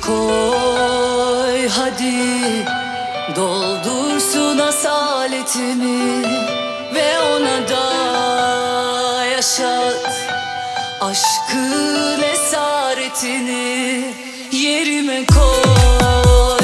koy hadi. Doldursun asaletimi Ve ona da yaşat. Aşkın esaretini Yerime koy.